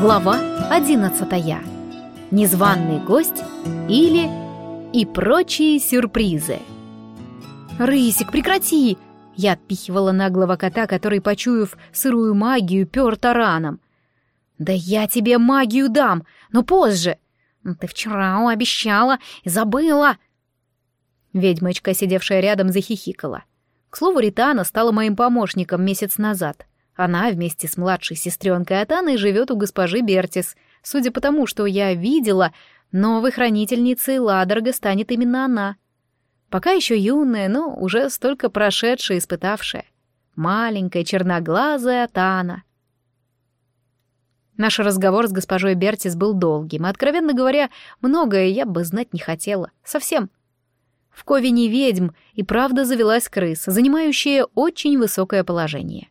Глава одиннадцатая. Незваный гость или и прочие сюрпризы. «Рысик, прекрати!» Я отпихивала наглого кота, который, почуяв сырую магию, пёр тараном. «Да я тебе магию дам, но позже!» «Ты вчера обещала и забыла!» Ведьмочка, сидевшая рядом, захихикала. К слову, Ритана стала моим помощником месяц назад. Она вместе с младшей сестренкой Атаной живет у госпожи Бертис. Судя по тому, что я видела, новой хранительницей Ладорга станет именно она. Пока еще юная, но уже столько прошедшая и испытавшая. Маленькая черноглазая Атана. Наш разговор с госпожой Бертис был долгим, и, откровенно говоря, многое я бы знать не хотела. Совсем. В Ковине ведьм и правда завелась крыса, занимающая очень высокое положение.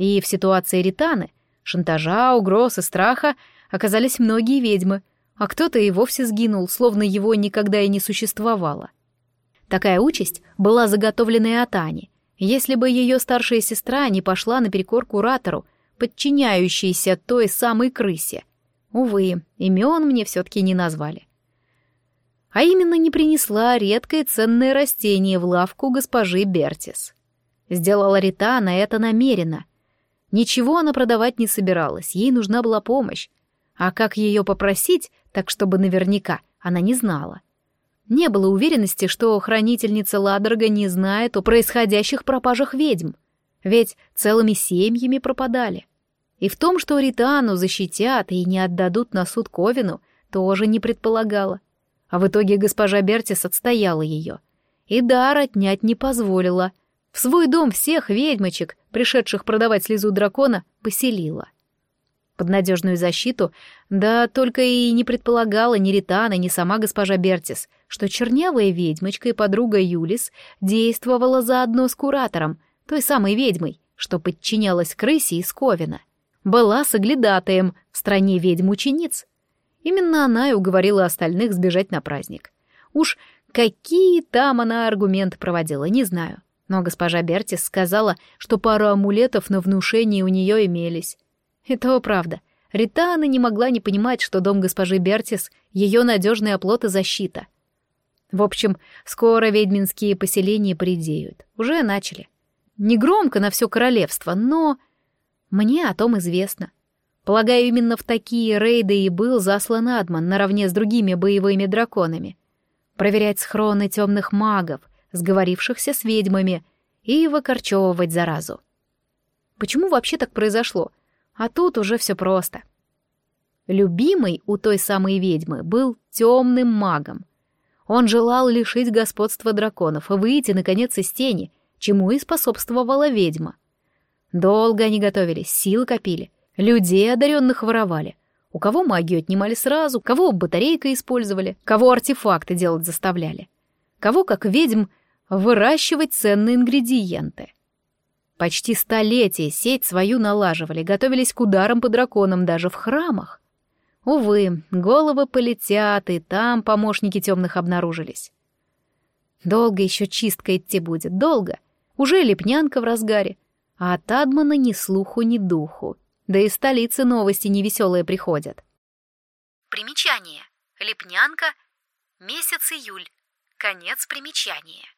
И в ситуации Ританы, шантажа, угроз и страха оказались многие ведьмы, а кто-то и вовсе сгинул, словно его никогда и не существовало. Такая участь была заготовлена и Атане, если бы ее старшая сестра не пошла наперекор куратору, подчиняющейся той самой крысе. Увы, имен мне все-таки не назвали. А именно не принесла редкое ценное растение в лавку госпожи Бертис. Сделала Ритана это намеренно, Ничего она продавать не собиралась, ей нужна была помощь. А как ее попросить, так чтобы наверняка, она не знала. Не было уверенности, что хранительница Ладорга не знает о происходящих пропажах ведьм. Ведь целыми семьями пропадали. И в том, что Ритану защитят и не отдадут на суд Ковину, тоже не предполагала. А в итоге госпожа Бертис отстояла ее. И дар отнять не позволила. В свой дом всех ведьмочек, пришедших продавать слезу дракона, поселила. Под надежную защиту, да только и не предполагала ни Ритана, ни сама госпожа Бертис, что чернявая ведьмочка и подруга Юлис действовала заодно с куратором, той самой ведьмой, что подчинялась крысе из Ковина. Была соглядатаем в стране ведьм-учениц. Именно она и уговорила остальных сбежать на праздник. Уж какие там она аргументы проводила, не знаю. Но госпожа Бертис сказала, что пару амулетов на внушение у нее имелись. И то правда. Ритана не могла не понимать, что дом госпожи Бертис — ее надежный оплот и защита. В общем, скоро ведьминские поселения придеют. Уже начали. Не громко на все королевство, но... Мне о том известно. Полагаю, именно в такие рейды и был заслан Адман наравне с другими боевыми драконами. Проверять схроны темных магов, сговорившихся с ведьмами, и выкорчевывать заразу. Почему вообще так произошло? А тут уже все просто. Любимый у той самой ведьмы был темным магом. Он желал лишить господства драконов и выйти, наконец, из тени, чему и способствовала ведьма. Долго они готовились, силы копили, людей одаренных воровали. У кого магию отнимали сразу, кого батарейкой использовали, кого артефакты делать заставляли. Кого, как ведьм, выращивать ценные ингредиенты. Почти столетие сеть свою налаживали, готовились к ударам по драконам даже в храмах. Увы, головы полетят, и там помощники темных обнаружились. Долго еще чистка идти будет, долго. Уже лепнянка в разгаре. А от Адмана ни слуху, ни духу. Да и столицы новости невеселые приходят. Примечание. Лепнянка. Месяц июль. Конец примечания.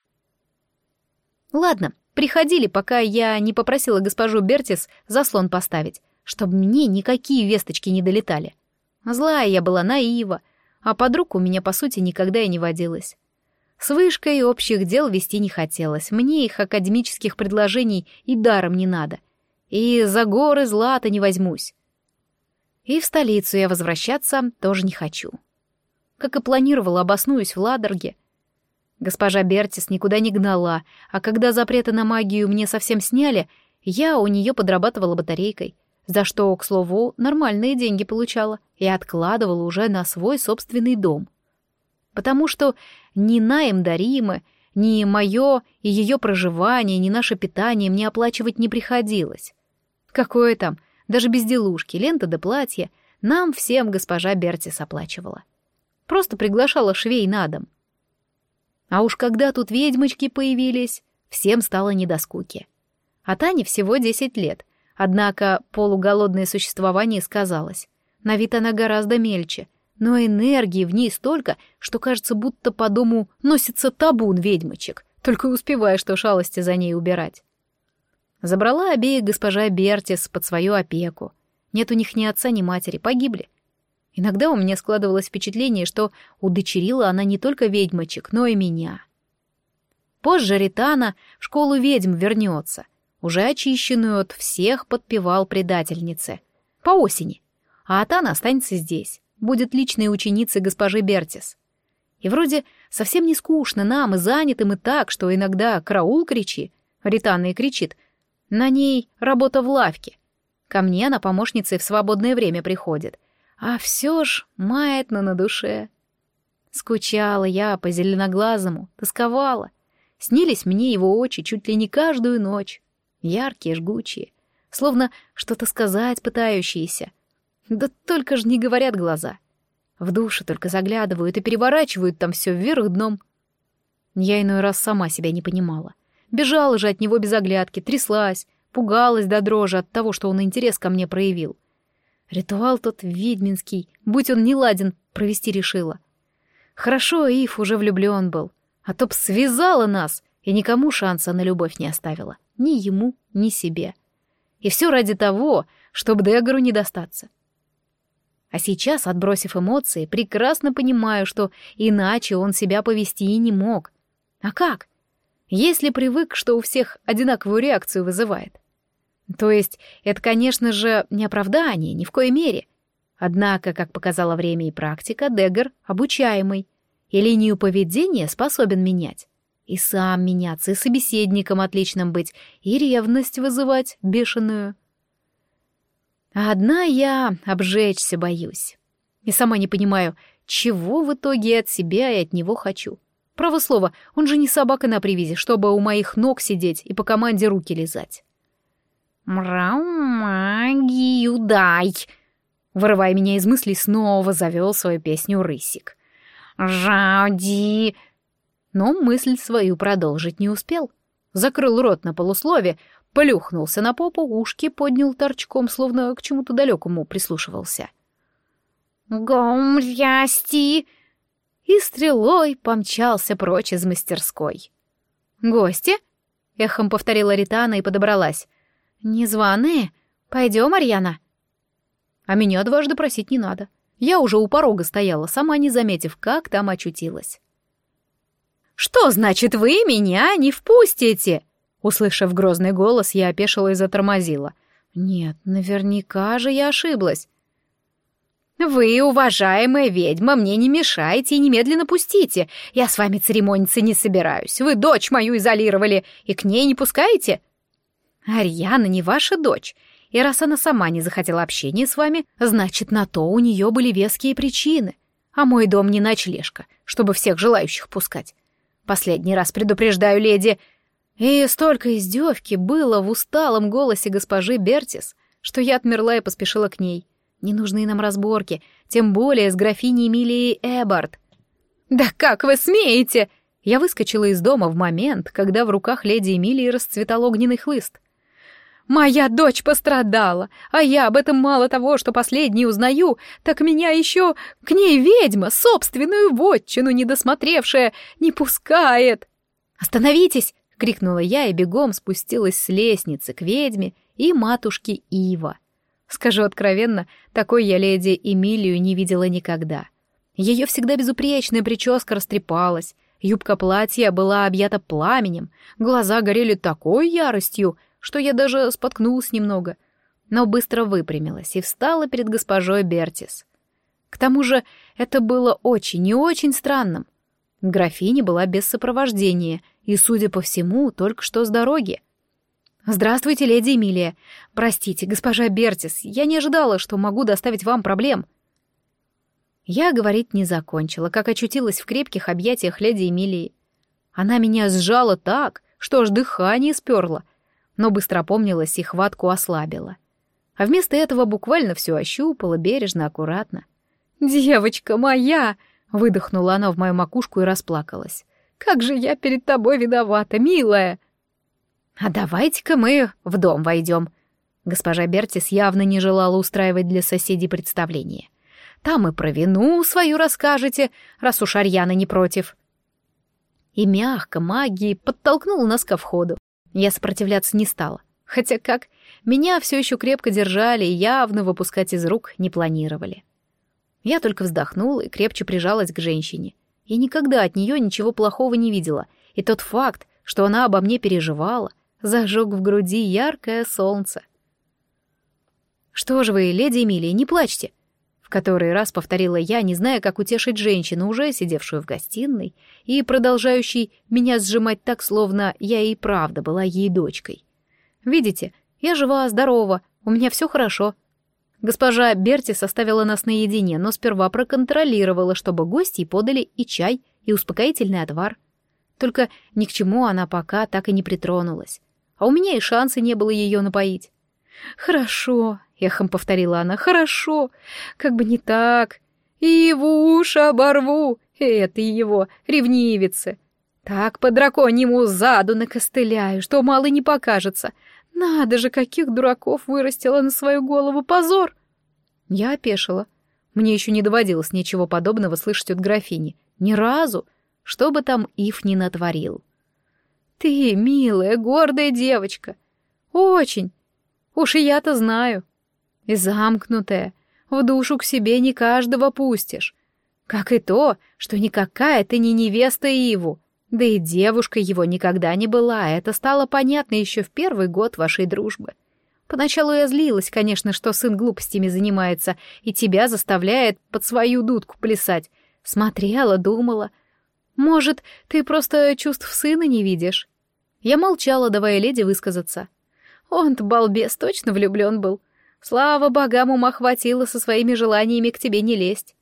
Ладно, приходили, пока я не попросила госпожу Бертис заслон поставить, чтобы мне никакие весточки не долетали. Злая я была наива, а подруг у меня, по сути, никогда и не водилась. С вышкой общих дел вести не хотелось, мне их академических предложений и даром не надо. И за горы злата не возьмусь. И в столицу я возвращаться тоже не хочу. Как и планировала, обоснуюсь в Ладорге, Госпожа Бертис никуда не гнала, а когда запреты на магию мне совсем сняли, я у нее подрабатывала батарейкой, за что, к слову, нормальные деньги получала и откладывала уже на свой собственный дом. Потому что ни найм Даримы, ни мое и ее проживание, ни наше питание мне оплачивать не приходилось. Какое там, даже безделушки, лента да платья, нам всем госпожа Бертис оплачивала. Просто приглашала швей на дом — а уж когда тут ведьмочки появились, всем стало не до скуки. А Тане всего десять лет, однако полуголодное существование сказалось. На вид она гораздо мельче, но энергии в ней столько, что кажется, будто по дому носится табун ведьмочек, только успевая что шалости за ней убирать. Забрала обеих госпожа Бертис под свою опеку. Нет у них ни отца, ни матери, погибли. Иногда у меня складывалось впечатление, что удочерила она не только ведьмочек, но и меня. Позже Ритана в школу ведьм вернется, уже очищенную от всех подпевал предательнице. По осени. А Атана останется здесь, будет личной ученицей госпожи Бертис. И вроде совсем не скучно нам и занятым и так, что иногда караул кричи, Ритана и кричит, на ней работа в лавке. Ко мне она помощницей в свободное время приходит. А все ж маятно на душе. Скучала я по зеленоглазому, тосковала. Снились мне его очи чуть ли не каждую ночь яркие, жгучие, словно что-то сказать пытающиеся. Да только ж не говорят глаза. В душе только заглядывают и переворачивают там все вверх дном. Я иной раз сама себя не понимала. Бежала же от него без оглядки, тряслась, пугалась до дрожи от того, что он интерес ко мне проявил. Ритуал тот ведьминский, будь он не ладен, провести решила. Хорошо, Ив уже влюблен был, а то б связала нас и никому шанса на любовь не оставила ни ему, ни себе. И все ради того, чтобы Дегору не достаться. А сейчас, отбросив эмоции, прекрасно понимаю, что иначе он себя повести и не мог. А как? Если привык, что у всех одинаковую реакцию вызывает. То есть, это, конечно же, не оправдание, ни в коей мере. Однако, как показало время и практика, Дегар обучаемый, и линию поведения способен менять. И сам меняться, и собеседником отличным быть, и ревность вызывать бешеную. А одна я обжечься боюсь. И сама не понимаю, чего в итоге от себя и от него хочу. Право слово, он же не собака на привязи, чтобы у моих ног сидеть и по команде руки лизать. «Мрау, магию дай!» Вырывая меня из мыслей, снова завел свою песню Рысик. «Жади!» но мысль свою продолжить не успел. Закрыл рот на полуслове, плюхнулся на попу, ушки поднял торчком, словно к чему-то далекому прислушивался. «Гомрясти!» И стрелой помчался прочь из мастерской. «Гости?» — эхом повторила Ритана и подобралась. «Незваные? Пойдем, Арьяна?» А меня дважды просить не надо. Я уже у порога стояла, сама не заметив, как там очутилась. «Что значит вы меня не впустите?» Услышав грозный голос, я опешила и затормозила. «Нет, наверняка же я ошиблась». «Вы, уважаемая ведьма, мне не мешайте и немедленно пустите. Я с вами церемониться не собираюсь. Вы дочь мою изолировали и к ней не пускаете?» «Арьяна не ваша дочь, и раз она сама не захотела общения с вами, значит, на то у нее были веские причины. А мой дом не ночлежка, чтобы всех желающих пускать. Последний раз предупреждаю, леди. И столько издевки было в усталом голосе госпожи Бертис, что я отмерла и поспешила к ней. Не нужны нам разборки, тем более с графиней Эмилией Эббард. «Да как вы смеете!» Я выскочила из дома в момент, когда в руках леди Эмилии расцветал огненный хлыст. Моя дочь пострадала, а я об этом мало того, что последний узнаю, так меня еще к ней ведьма, собственную вотчину недосмотревшая, не пускает. «Остановитесь!» — крикнула я и бегом спустилась с лестницы к ведьме и матушке Ива. Скажу откровенно, такой я леди Эмилию не видела никогда. Ее всегда безупречная прическа растрепалась, юбка платья была объята пламенем, глаза горели такой яростью — что я даже споткнулась немного, но быстро выпрямилась и встала перед госпожой Бертис. К тому же это было очень и очень странным. Графиня была без сопровождения и, судя по всему, только что с дороги. «Здравствуйте, леди Эмилия. Простите, госпожа Бертис, я не ожидала, что могу доставить вам проблем». Я говорить не закончила, как очутилась в крепких объятиях леди Эмилии. Она меня сжала так, что аж дыхание сперло, но быстро опомнилась и хватку ослабила. А вместо этого буквально все ощупала, бережно, аккуратно. «Девочка моя!» — выдохнула она в мою макушку и расплакалась. «Как же я перед тобой виновата, милая!» «А давайте-ка мы в дом войдем!» Госпожа Бертис явно не желала устраивать для соседей представление. Там и про вину свою расскажете, раз уж Арьяна не против. И мягко магией подтолкнула нас ко входу. Я сопротивляться не стала. Хотя как, меня все еще крепко держали и явно выпускать из рук не планировали. Я только вздохнула и крепче прижалась к женщине. Я никогда от нее ничего плохого не видела, и тот факт, что она обо мне переживала, зажег в груди яркое солнце. «Что же вы, леди Эмилия, не плачьте!» Который раз повторила я, не зная, как утешить женщину, уже сидевшую в гостиной и продолжающей меня сжимать так, словно я и правда была ей дочкой. «Видите, я жива, здорова, у меня все хорошо». Госпожа Берти составила нас наедине, но сперва проконтролировала, чтобы гости подали и чай, и успокоительный отвар. Только ни к чему она пока так и не притронулась. А у меня и шанса не было ее напоить. «Хорошо», — эхом повторила она, — «хорошо, как бы не так. И в уши оборву, это его, ревнивицы. Так по драконьему заду накостыляю, что мало не покажется. Надо же, каких дураков вырастила на свою голову позор!» Я опешила. Мне еще не доводилось ничего подобного слышать от графини. Ни разу, что бы там Ив не натворил. «Ты, милая, гордая девочка. Очень. Уж и я-то знаю. И замкнутая. В душу к себе не каждого пустишь. Как и то, что никакая ты не невеста Иву. Да и девушка его никогда не была, это стало понятно еще в первый год вашей дружбы. Поначалу я злилась, конечно, что сын глупостями занимается и тебя заставляет под свою дудку плясать. Смотрела, думала. Может, ты просто чувств сына не видишь? Я молчала, давая леди высказаться. Он-то, балбес, точно влюблен был. Слава богам, ума хватило со своими желаниями к тебе не лезть.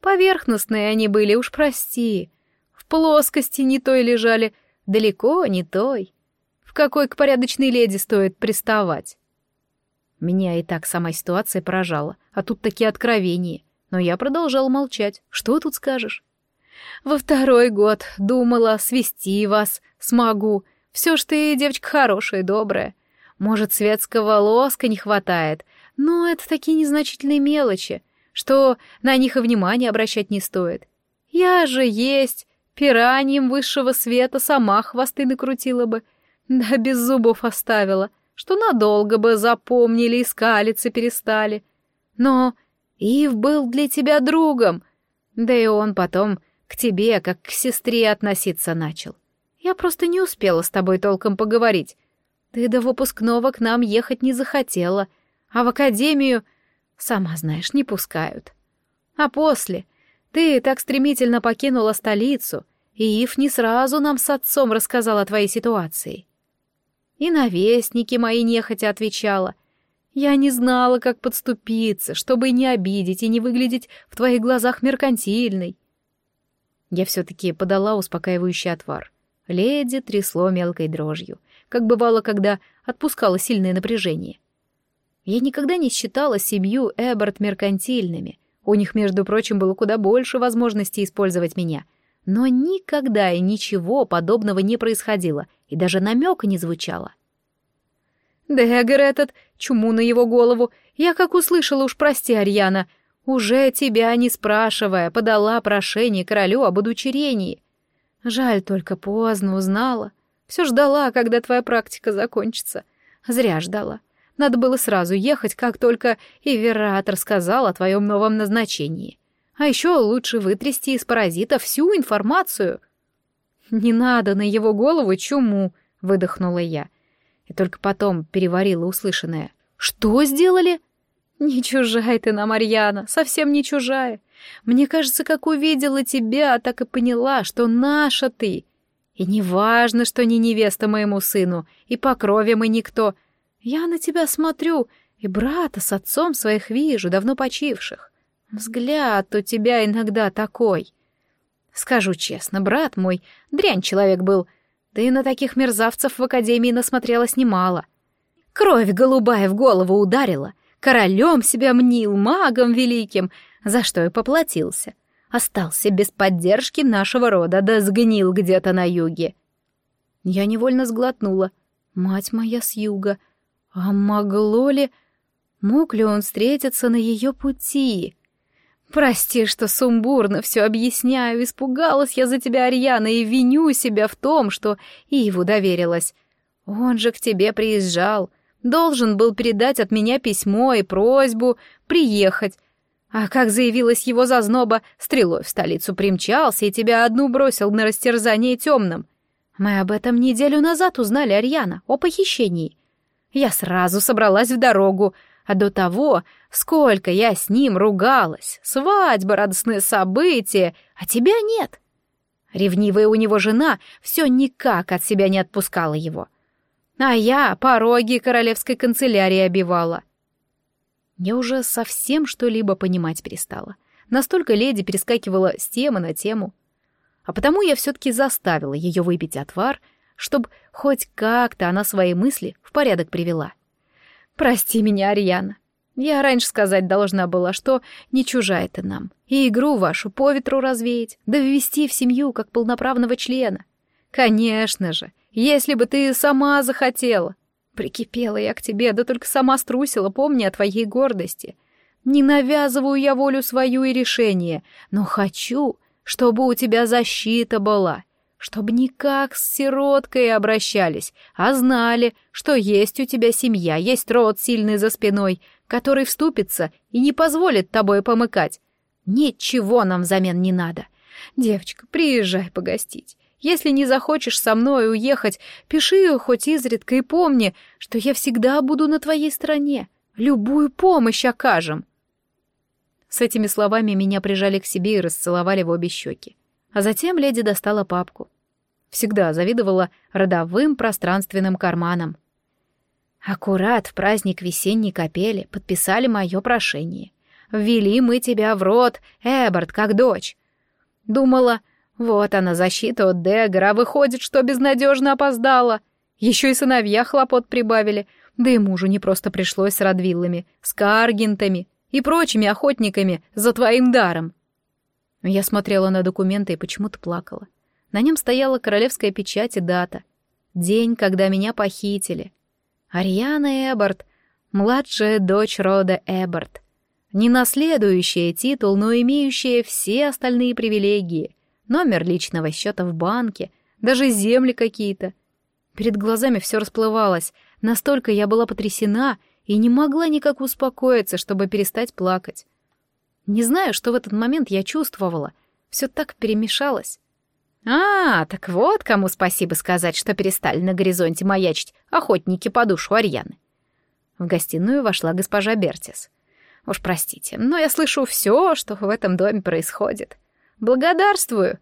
Поверхностные они были, уж прости. В плоскости не той лежали, далеко не той. В какой к порядочной леди стоит приставать? Меня и так сама ситуация поражала, а тут такие откровения. Но я продолжал молчать. Что тут скажешь? Во второй год думала свести вас смогу. Все ж ты девочка хорошая, добрая. Может, светского лоска не хватает, но это такие незначительные мелочи, что на них и внимания обращать не стоит. Я же есть, пираньем высшего света сама хвосты накрутила бы, да без зубов оставила, что надолго бы запомнили и скалиться перестали. Но Ив был для тебя другом, да и он потом к тебе, как к сестре, относиться начал. Я просто не успела с тобой толком поговорить, ты до выпускного к нам ехать не захотела, а в академию, сама знаешь, не пускают. А после ты так стремительно покинула столицу, и Ив не сразу нам с отцом рассказал о твоей ситуации. И на вестники мои нехотя отвечала. Я не знала, как подступиться, чтобы не обидеть и не выглядеть в твоих глазах меркантильной. Я все-таки подала успокаивающий отвар. Леди трясло мелкой дрожью как бывало, когда отпускало сильное напряжение. Я никогда не считала семью Эберт меркантильными. У них, между прочим, было куда больше возможностей использовать меня. Но никогда и ничего подобного не происходило, и даже намека не звучало. «Дэггер этот, чуму на его голову, я как услышала, уж прости, Арьяна, уже тебя не спрашивая, подала прошение королю об удочерении. Жаль, только поздно узнала. Все ждала, когда твоя практика закончится. Зря ждала. Надо было сразу ехать, как только Эверат рассказал о твоем новом назначении. А еще лучше вытрясти из паразита всю информацию. «Не надо на его голову чуму», — выдохнула я. И только потом переварила услышанное. «Что сделали?» «Не чужая ты нам, Марьяна, совсем не чужая. Мне кажется, как увидела тебя, так и поняла, что наша ты. И не важно, что не невеста моему сыну, и по крови мы никто. Я на тебя смотрю, и брата с отцом своих вижу, давно почивших. Взгляд у тебя иногда такой. Скажу честно, брат мой, дрянь человек был. Ты на таких мерзавцев в академии насмотрелась немало. Кровь голубая в голову ударила, королем себя мнил, магом великим, за что и поплатился остался без поддержки нашего рода, да сгнил где-то на юге. Я невольно сглотнула. Мать моя с юга. А могло ли... Мог ли он встретиться на ее пути? Прости, что сумбурно все объясняю. Испугалась я за тебя, Ариана, и виню себя в том, что Иву доверилась. Он же к тебе приезжал. Должен был передать от меня письмо и просьбу приехать. А как заявилась его зазноба, стрелой в столицу примчался и тебя одну бросил на растерзание темным. Мы об этом неделю назад узнали, Ариана, о похищении. Я сразу собралась в дорогу, а до того, сколько я с ним ругалась, свадьба, радостное событие, а тебя нет. Ревнивая у него жена все никак от себя не отпускала его. А я пороги королевской канцелярии обивала. Я уже совсем что-либо понимать перестала. Настолько леди перескакивала с темы на тему. А потому я все-таки заставила ее выпить отвар, чтобы хоть как-то она свои мысли в порядок привела. «Прости меня, Ариана. Я раньше сказать должна была, что не чужая ты нам, и игру вашу по ветру развеять, да ввести в семью как полноправного члена. Конечно же, если бы ты сама захотела. Прикипела я к тебе, да только сама струсила, помни о твоей гордости. Не навязываю я волю свою и решение, но хочу, чтобы у тебя защита была, чтобы не как с сироткой обращались, а знали, что есть у тебя семья, есть род сильный за спиной, который вступится и не позволит тобой помыкать. Ничего нам взамен не надо. Девочка, приезжай погостить. Если не захочешь со мной уехать, пиши хоть изредка и помни, что я всегда буду на твоей стороне. Любую помощь окажем. С этими словами меня прижали к себе и расцеловали в обе щеки. А затем леди достала папку. Всегда завидовала родовым пространственным карманам. Аккурат в праздник весенней капели подписали мое прошение. Ввели мы тебя в рот, Эберт, как дочь. Думала, вот она защита от Дегора, выходит, что безнадежно опоздала. Еще и сыновья хлопот прибавили, да и мужу не просто пришлось с Радвиллами, с Каргентами и прочими охотниками за твоим даром. Я смотрела на документы и почему-то плакала. На нем стояла королевская печать и дата. День, когда меня похитили. Ариана Эберт, младшая дочь рода Эберт. Не наследующая титул, но имеющая все остальные привилегии. Номер личного счета в банке, даже земли какие-то. Перед глазами все расплывалось. Настолько я была потрясена и не могла никак успокоиться, чтобы перестать плакать. Не знаю, что в этот момент я чувствовала. Все так перемешалось. А, так вот кому спасибо сказать, что перестали на горизонте маячить охотники по душу Арьяны. В гостиную вошла госпожа Бертис. Уж простите, но я слышу все, что в этом доме происходит. Благодарствую.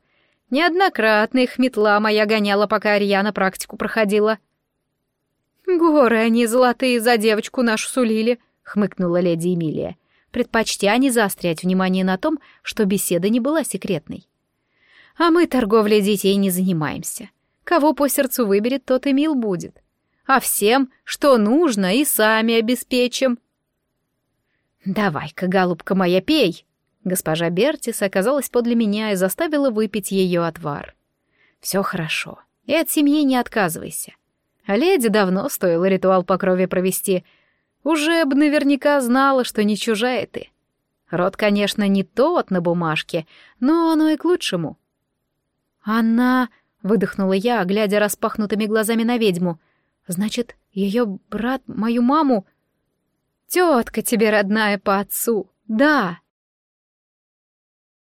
Неоднократно их метла моя гоняла, пока Арьяна практику проходила. Горы они золотые за девочку нашу сулили, хмыкнула леди Эмилия предпочтя не заострять внимание на том, что беседа не была секретной. А мы торговлей детей не занимаемся. Кого по сердцу выберет, тот и мил будет. А всем, что нужно, и сами обеспечим. «Давай-ка, голубка моя, пей!» Госпожа Бертис оказалась подле меня и заставила выпить ее отвар. «Все хорошо, и от семьи не отказывайся. А леди давно стоило ритуал по крови провести — уже бы наверняка знала, что не чужая ты. Род, конечно, не тот на бумажке, но оно и к лучшему. «Она...» — выдохнула я, глядя распахнутыми глазами на ведьму. «Значит, ее брат мою маму...» «Тетка тебе родная по отцу, да!»